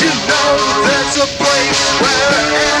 you know there's a place where